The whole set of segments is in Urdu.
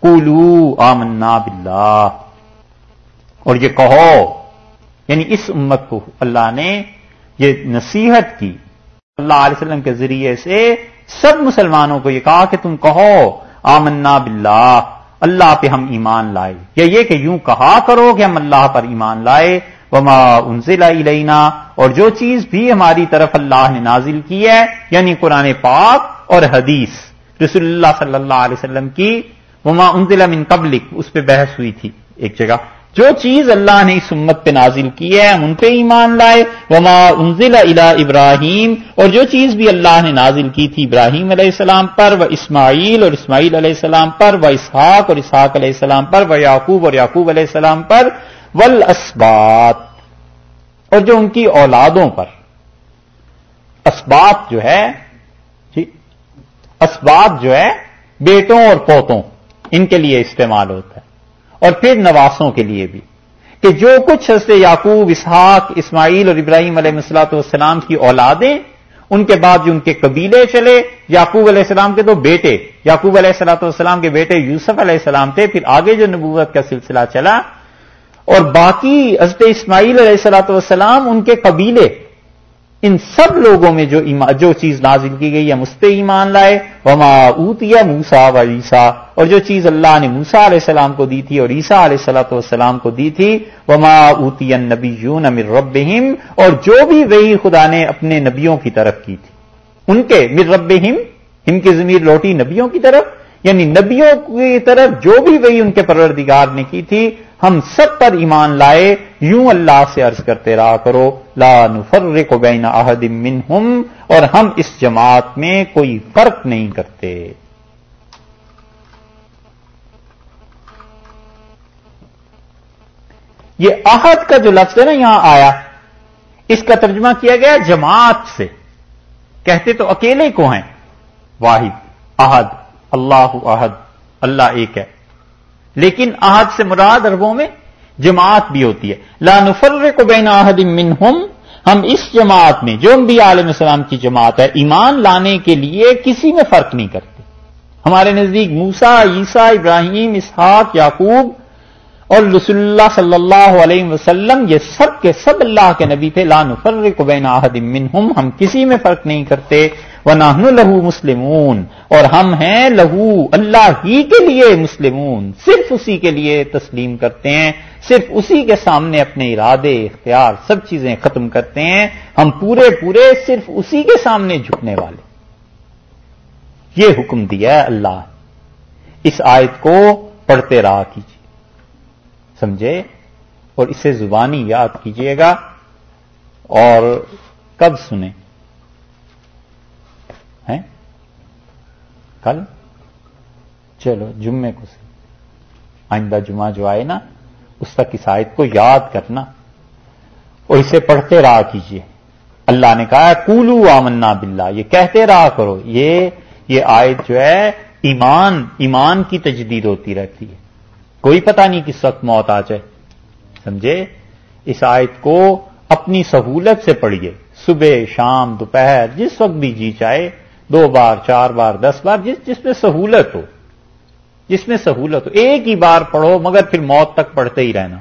کولو آمنا باللہ۔ اور یہ کہو یعنی اس امت کو اللہ نے یہ نصیحت کی۔ اللہ علیہ وسلم کے ذریعے سے سب مسلمانوں کو یہ کہا کہ تم کہو، آمنا باللہ، اللہ پہ ہم ایمان لائے۔ یا یہ کہ یوں کہا کرو کہ ہم اللہ پر ایمان لائے۔ وما انزل الینا، اور جو چیز بھی ہماری طرف اللہ نے نازل کی ہے یعنی قرآن پاک اور حدیث۔ رسول اللہ صلی اللہ علیہ وسلم کی وما انزل من قبلک اس پہ بحث ہوئی تھی ایک جگہ۔ جو چیز اللہ نے اس امت پہ نازل کی ہے ہم ان پہ ایمان لائے۔ وما انزل الى ابراہیم اور جو چیز بھی اللہ نے نازل کی تھی ابراہیم علیہ السلام پر و اسماعیل اور اسماعیل علیہ السلام پر و اسحاق اور اسحاق علیہ السلام پر و یعقوب اور یعقوب علیہ السلام پر ول اسبات اور جو ان کی اولادوں پر۔ اسبات جو ہے جی، اسبات جو ہے بیٹوں اور پوتوں۔ ان کے لیے استعمال ہوتا ہے اور پھر نواسوں کے لیے بھی کہ جو کچھ حضرت یعقوب، اسحاق، اسماعیل اور ابراہیم علیہ مسلاط والسلام کی اولادیں، ان کے بعد جو ان کے قبیلے چلے، یعقوب علیہ السلام کے دو بیٹے، یعقوب علیہ السلاۃ والسلام کے بیٹے یوسف علیہ السلام تھے، پھر آگے جو نبوت کا سلسلہ چلا اور باقی حضرت اسماعیل علیہ السلاۃ والسلام ان کے قبیلے ان سب لوگوں میں جو جو چیز نازل کی گئی ہے مست ایمان لائے۔ وما اوتیا موسا و عیسا اور جو چیز اللہ نے موسا علیہ السلام کو دی تھی اور عیسا علیہ السلاۃ والسلام کو دی تھی، وما اوتی نبی یون امر رب اور جو بھی وہی خدا نے اپنے نبیوں کی طرف کی تھی، ان کے مر رب ان کی ضمیر لوٹی نبیوں کی طرف۔ یعنی نبیوں کی طرف جو بھی وہی ان کے پروردگار نے کی تھی، ہم سب پر ایمان لائے، یوں اللہ سے عرض کرتے رہا کرو، لا نفرق بین احد منہم، اور ہم اس جماعت میں کوئی فرق نہیں کرتے۔ یہ عہد کا جو لفظ ہے نا یہاں آیا، اس کا ترجمہ کیا گیا جماعت سے۔ کہتے تو اکیلے کو ہیں، واحد، احد۔ اللہ عہد اللہ ایک ہے۔ لیکن احد سے مراد اربوں میں جماعت بھی ہوتی ہے۔ لا نفر کو بین آہد منہم، ہم اس جماعت میں، جو بھی عالم السلام کی جماعت ہے، ایمان لانے کے لیے کسی میں فرق نہیں کرتے۔ ہمارے نزدیک موسا عیسیٰ، ابراہیم، اسحاق، یعقوب اور رسول اللہ صلی اللہ علیہ وسلم، یہ سب کے سب اللہ کے نبی تھے، لا نفر کو بین منہم، ہم کسی میں فرق نہیں کرتے نہن لہو مسلمون، اور ہم ہیں لہو اللہ ہی کے لیے مسلمون، صرف اسی کے لیے تسلیم کرتے ہیں، صرف اسی کے سامنے اپنے ارادے، اختیار، سب چیزیں ختم کرتے ہیں، ہم پورے پورے صرف اسی کے سامنے جھکنے والے۔ یہ حکم دیا ہے اللہ۔ اس آیت کو پڑھتے رہا کیجیے۔ سمجھے اور اسے زبانی یاد کیجیے گا اور کب سنیں کل؟ چلو، جمعے کو سے آئندہ جمعہ جو آئے نا، اس تک اس آیت کو یاد کرنا اور اسے پڑھتے رہا کیجیے اللہ نے کہا کولو آمنا باللہ۔ یہ کہتے رہا کرو۔ یہ یہ آیت جو ہے، ایمان ایمان کی تجدید ہوتی رہتی ہے۔ کوئی پتہ نہیں کس وقت موت آ جائے۔ سمجھے؟ اس آیت کو اپنی سہولت سے پڑھیے۔ صبح، شام، دوپہر، جس وقت بھی جی چاہے، دو بار، چار بار، دس بار، جس جس میں سہولت ہو۔ جس میں سہولت ہو۔ ایک ہی بار پڑھو، مگر پھر موت تک پڑھتے ہی رہنا۔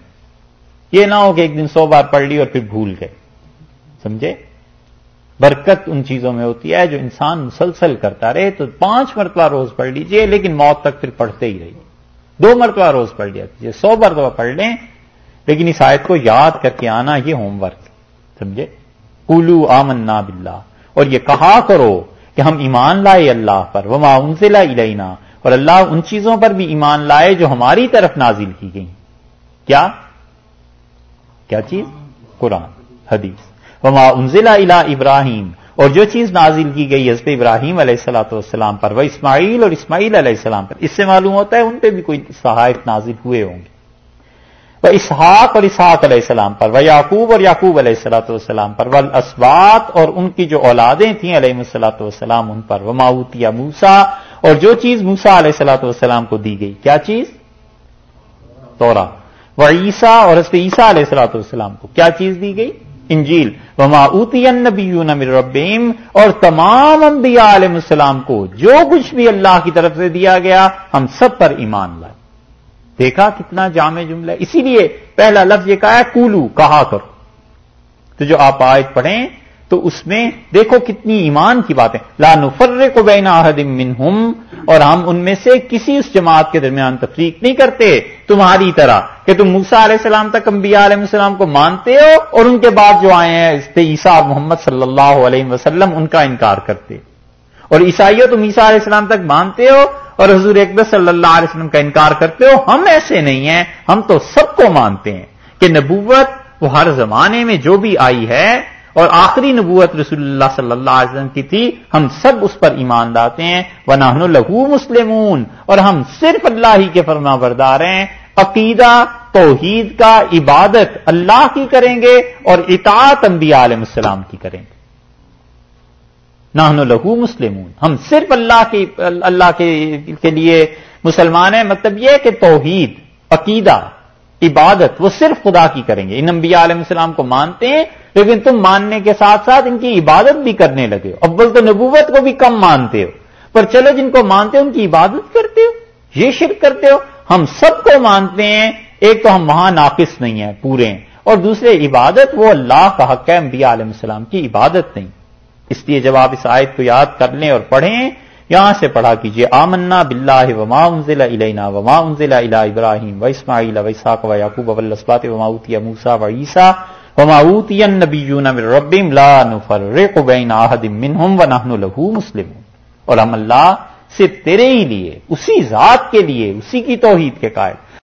یہ نہ ہو کہ ایک دن سو بار پڑھ لی اور پھر بھول گئے۔ سمجھے؟ برکت ان چیزوں میں ہوتی ہے جو انسان مسلسل کرتا رہے۔ تو پانچ مرتبہ روز پڑھ لیجیے، لیکن موت تک پھر پڑھتے ہی رہیے۔ دو مرتبہ روز پڑھ لیا کیجیے سو مرتبہ پڑھ لیں، لیکن اس آیت کو یاد کر کے آنا یہ ہوم ورک، سمجھے؟ کولو آمن باللہ۔ اور یہ کہا کرو کہ ہم ایمان لائے اللہ پر وہ انزل الینا۔ اور اللہ ان چیزوں پر بھی ایمان لائے جو ہماری طرف نازل کی گئی کیا؟ کیا چیز؟ قرآن، حدیث۔ وما انزل الا ابراہیم۔ اور جو چیز نازل کی گئی حضرت ابراہیم علیہ السلاۃ والسلام پر وہ اسماعیل اور اسماعیل علیہ السلام پر، اس سے معلوم ہوتا ہے ان پہ بھی کوئی صحائف نازل ہوئے ہوں گے۔ وہ اسحاق اور اسحاق علیہ السلام پر، وہ یعقوب اور یعقوب علیہ السلاۃ والسلام پر، وہ اسبات اور ان کی جو اولادیں تھیں علیہ السلاۃ والسلام، ان پر، وہ ماؤتیا موسا اور جو چیز موسا علیہ السلاۃ والسلام کو دی گئی، کیا چیز؟ تورا وہ عیسیٰ اور حضرت عیسیٰ علیہ السلاۃ والسلام کو کیا چیز دی گئی؟ انجیل، وما اوتی النبیون من ربیم اور تمام انبیاء علیہ السلام کو جو کچھ بھی اللہ کی طرف سے دیا گیا، ہم سب پر ایمان لائے۔ دیکھا کتنا جامع جملہ اسی لیے پہلا لفظ یہ کہا ہے کولو کہا کرو۔ تو جو آپ آیت پڑھیں تو اس میں دیکھو کتنی ایمان کی باتیں۔ لا نفرق کو بینا منہم، اور ہم ان میں سے کسی اس جماعت کے درمیان تفریق نہیں کرتے۔ تمہاری طرح کہ تم موسا علیہ السلام تک انبیاء علیہ السلام کو مانتے ہو اور ان کے بعد جو آئے ہیں عیسیٰ محمد صلی اللہ علیہ وسلم ان کا انکار کرتے۔ اور عیسائیوں تم عیسیٰ علیہ السلام تک مانتے ہو اور حضور اکبر صلی اللہ علیہ وسلم کا انکار کرتے ہو۔ ہم ایسے نہیں ہیں، ہم تو سب کو مانتے ہیں کہ نبوت وہ ہر زمانے میں جو بھی آئی ہے اور آخری نبوت رسول اللہ صلی اللہ علیہ وسلم کی تھی، ہم سب اس پر ایمان لاتے ہیں وہ لہو مسلمون۔ اور ہم صرف اللہ ہی کے فرما بردار ہیں۔ عقیدہ، توحید کا، عبادت اللہ کی کریں گے اور اطاعت انبیاء علیہ السلام کی کریں گے۔ نہن لہو مسلمون۔ ہم صرف اللہ کی، اللہ کے لیے مسلمان ہیں مطلب یہ کہ توحید، عقیدہ، عبادت، وہ صرف خدا کی کریں گے۔ ان انبیاء علیہ السلام کو مانتے ہیں لیکن تم ماننے کے ساتھ ساتھ ان کی عبادت بھی کرنے لگے ہو۔ اول تو نبوت کو بھی کم مانتے ہو، پر چلو جن کو مانتے ہو، ان کی عبادت کرتے ہو۔ یہ شرک کرتے ہو۔ ہم سب کو مانتے ہیں، ایک تو ہم وہاں ناقص نہیں ہیں پورے ہیں، اور دوسرے عبادت وہ اللہ کا حق ہے، انبیاء علیہ السلام کی عبادت نہیں۔ اس لیے جب آپ اس آیت کو یاد کر لیں اور پڑھیں، یہاں سے پڑھا کیجیے آمنا بلّہ وما انزل الینا وما انزل الی ابراہیم و اسماعیل و اسحاق و یعقوب و الاسباط و ماوتی و عیسیٰ وما اوتی النبیون من ربهم لا نفرق بین احد منهم ونحن له مسلمون۔ اور ہم اللہ صرف تیرے ہی لیے، اسی ذات کے لیے، اسی کی توحید کے قائل۔